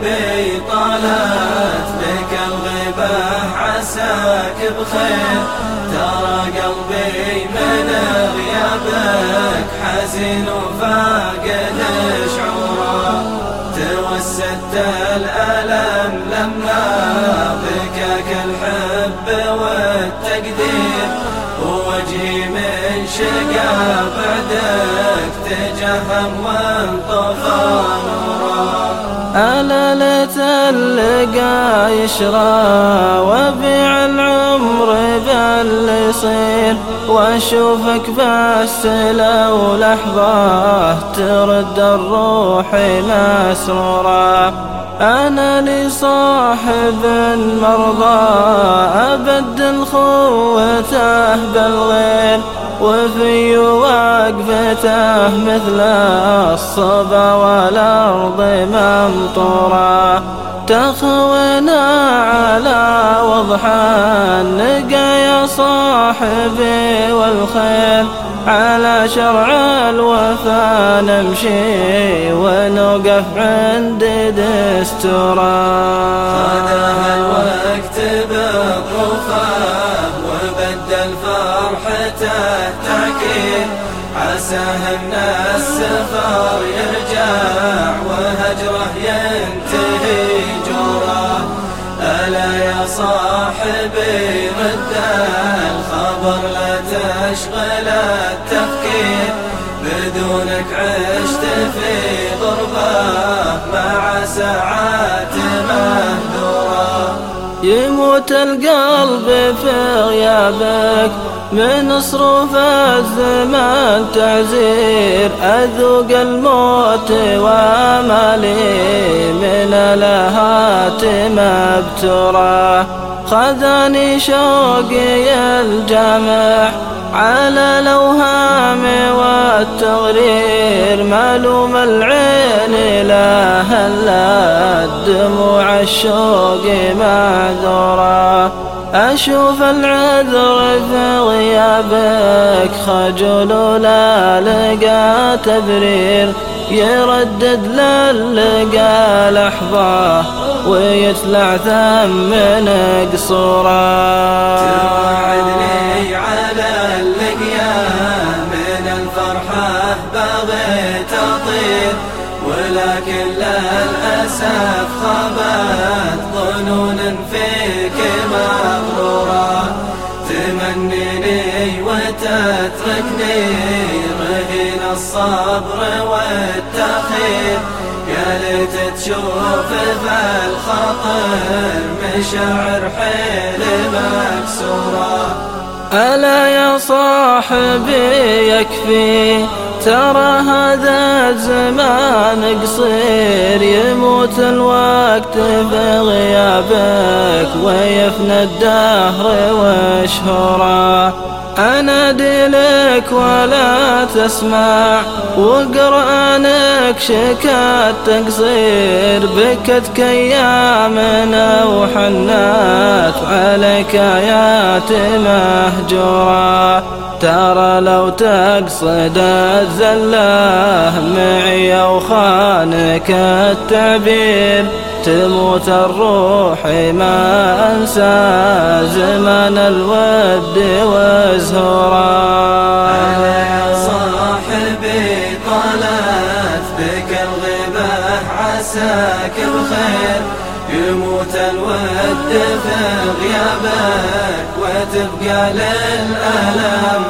قلبي طالت لك الغيبة عساك بخير. ترى قلبي من غيابك حزين وفاقد شعوره. توسدت الألم لما بكاك الحب والتقدير. ووجهي من شقا بعدك تجهم وانطفى. ألا ليت اللقا يشرى وبيع العمر بل يصير وأشوفك بس لو لحظة ترد الروح مسرورة أنا لصاحب مرضى أبدل خوته بالغير. وفي وقفته مثل الصبا والأرض ممطورة. تخونا على وضح النقا يا صاحبي والخير. على شرع الوفا نمشي ونوقف عند دستورا خذها الوقت وبدل فرحته تعكير عساه أن السفر يرجع وهجره ينتهي. جوره ألا يا صاحبي رد الخبر لا تشغل التفكير. بدونك عشت في غربة مع مهدورة يموت القلب في غيابك. من صروف الزمان تعزير أذوق الموت ومالي من آلهات مبتورة خذاني شوقي الجامع على الأوهام والتغرير ملوم العين لا هلا دموع الشوق. معذورة أشوف العذر في غيابك خجل ولا لقى تبرير. يردد للقى لحظة ويتلع ثم قصورا توعدني على اللقيا من الفرحة بغيت أطير ولكن للأسف خابت ظنون فيك مغرورة تمنيني وتتركني رهين الصبر والتخير يا ليت تشوف في الخطر مشاعر حيل مكسورة ألا يا صاحبي يكفي ترى هذا الزمان قصير يموت الوقت في غيابك ويفنى الدهر واشهره أنادي لك ولا تسمع وقرآنك شكات تقصير بكتك أيامنا وحنات عليك آيات مهجورة. ترى لو تقصد الزلاه معي أو خانك التعبير تموت الروح ما أنسى زمن الود وزهورا. يا صاحبي طالت بك الغيبة عساك بخير. يموت الود في غيابك وتبقى للألم.